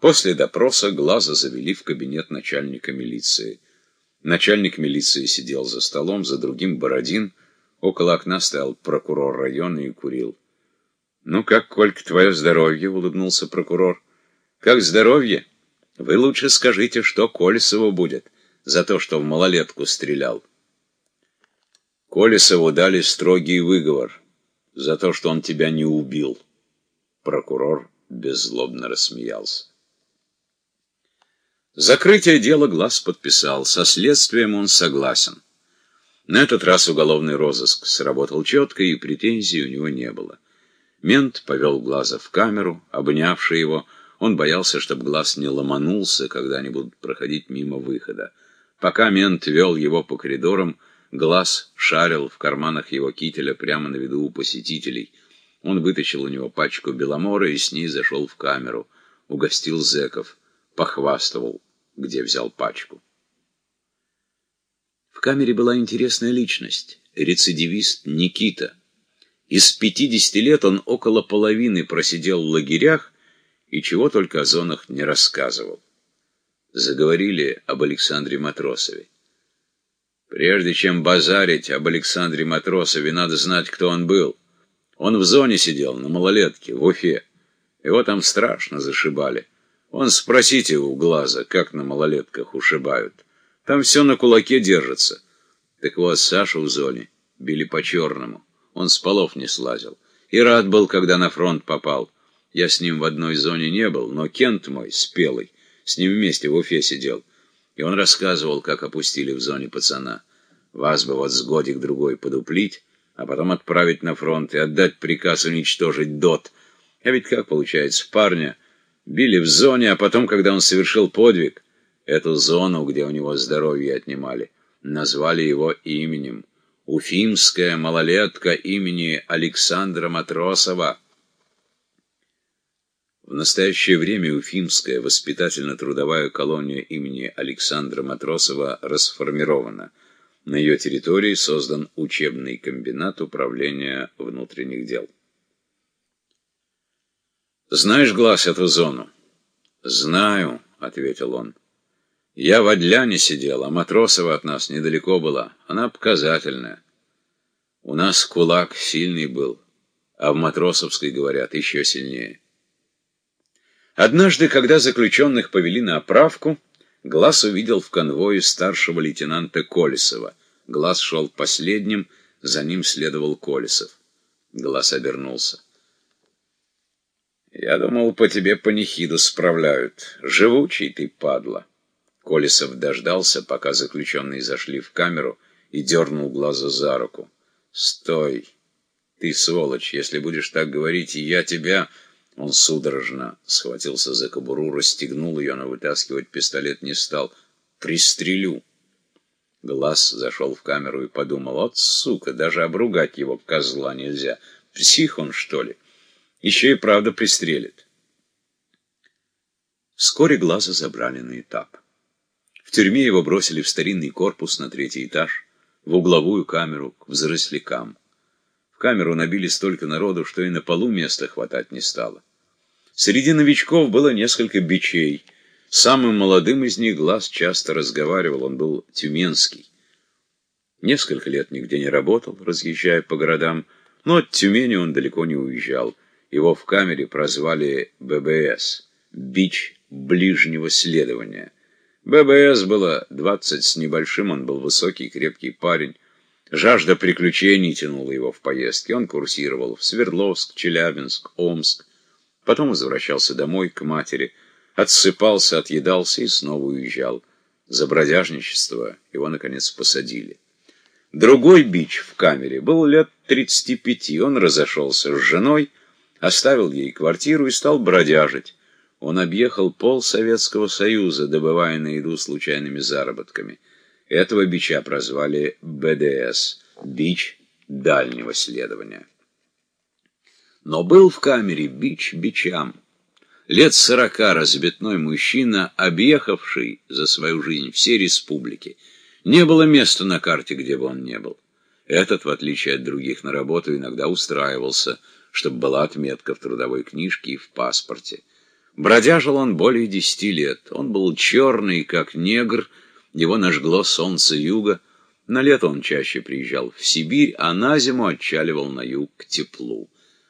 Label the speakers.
Speaker 1: После допроса Глаза завели в кабинет начальника милиции. Начальник милиции сидел за столом, за другим Бородин. Около окна стоял прокурор района и курил. «Ну как, Колька, твое здоровье?» — улыбнулся прокурор. «Как здоровье? Вы лучше скажите, что Колесову будет за то, что в малолетку стрелял». Колесову дали строгий выговор за то, что он тебя не убил. Прокурор беззлобно рассмеялся. Закрытие дела Глаз подписал. Со следствием он согласен. На этот раз уголовный розыск сработал четко, и претензий у него не было. Мент повел Глаза в камеру, обнявший его. Он боялся, чтобы Глаз не ломанулся, когда они будут проходить мимо выхода. Пока мент вел его по коридорам, Глаз шарил в карманах его кителя прямо на виду у посетителей. Он вытащил у него пачку беломора и с ней зашел в камеру. Угостил зэков. Похвастывал, где взял пачку. В камере была интересная личность. Рецидивист Никита. Из 50 лет он около половины просидел в лагерях и чего только о зонах не рассказывал. Заговорили об Александре Матросове. Прежде чем базарить об Александре Матросове, надо знать, кто он был. Он в зоне сидел, на малолетке, в Уфе. Его там страшно зашибали. Он спросите у глаза, как на малолетках ушибают. Там все на кулаке держится. Так вот, Сашу в зоне били по-черному. Он с полов не слазил. И рад был, когда на фронт попал. Я с ним в одной зоне не был, но Кент мой, спелый, с ним вместе в Уфе сидел. И он рассказывал, как опустили в зоне пацана. Вас бы вот с годик-другой подуплить, а потом отправить на фронт и отдать приказ уничтожить ДОТ. А ведь как получается, парня били в зоне, а потом, когда он совершил подвиг, эту зону, где у него здоровье отнимали, назвали его именем. Уфимская малолетка имени Александра Матросова. В настоящее время Уфимская воспитательно-трудовая колония имени Александра Матросова расформирована. На ее территории создан учебный комбинат управления внутренних дел. «Знаешь, Глаз, эту зону?» «Знаю», — ответил он. «Я в Одляне сидел, а Матросова от нас недалеко была. Она показательная. У нас кулак сильный был, а в Матросовской, говорят, еще сильнее». Однажды, когда заключенных повели на оправку, Глаз увидел в конвое старшего лейтенанта Колесова. Глаз шел последним, за ним следовал Колесов. Глаз обернулся. «Я думал, по тебе панихиду справляют. Живучий ты, падла». Колесов дождался, пока заключенные зашли в камеру, и дернул Глаза за руку. «Стой! Ты сволочь! Если будешь так говорить, я тебя...» Он судорожно схватился за кобуру, расстегнул ее, но вытаскивать пистолет не стал. «Пристрелю!» Глаз зашел в камеру и подумал, «Вот сука, даже обругать его козла нельзя. Псих он, что ли? Еще и правда пристрелит». Вскоре Глаза забрали на этап. В тюрьме его бросили в старинный корпус на третий этаж, в угловую камеру к взрослякам. В камеру набили столько народу, что и на полу места хватать не стало. Среди новичков было несколько бичей. Самым молодым из них глаз часто разговаривал, он был тюменский. Несколько лет нигде не работал, разъезжая по городам, но от Тюмени он далеко не уезжал. Его в камере прозвали ББС — бич ближнего следования. ББС было двадцать с небольшим, он был высокий, крепкий парень. Жажда приключений тянула его в поездки. Он курсировал в Свердловск, Челябинск, Омск, Потом возвращался домой к матери, отсыпался, отъедался и снова уезжал. За бродяжничество его, наконец, посадили. Другой бич в камере был лет 35. Он разошелся с женой, оставил ей квартиру и стал бродяжить. Он объехал пол Советского Союза, добывая на еду случайными заработками. Этого бича прозвали БДС – бич дальнего следования. Но был в камере бич бичам. Лет сорока разбитной мужчина, объехавший за свою жизнь все республики. Не было места на карте, где бы он не был. Этот, в отличие от других на работу, иногда устраивался, чтобы была отметка в трудовой книжке и в паспорте. Бродяжил он более десяти лет. Он был черный, как негр, его нажгло солнце юга. На лето он чаще приезжал в Сибирь, а на зиму отчаливал на юг к теплу.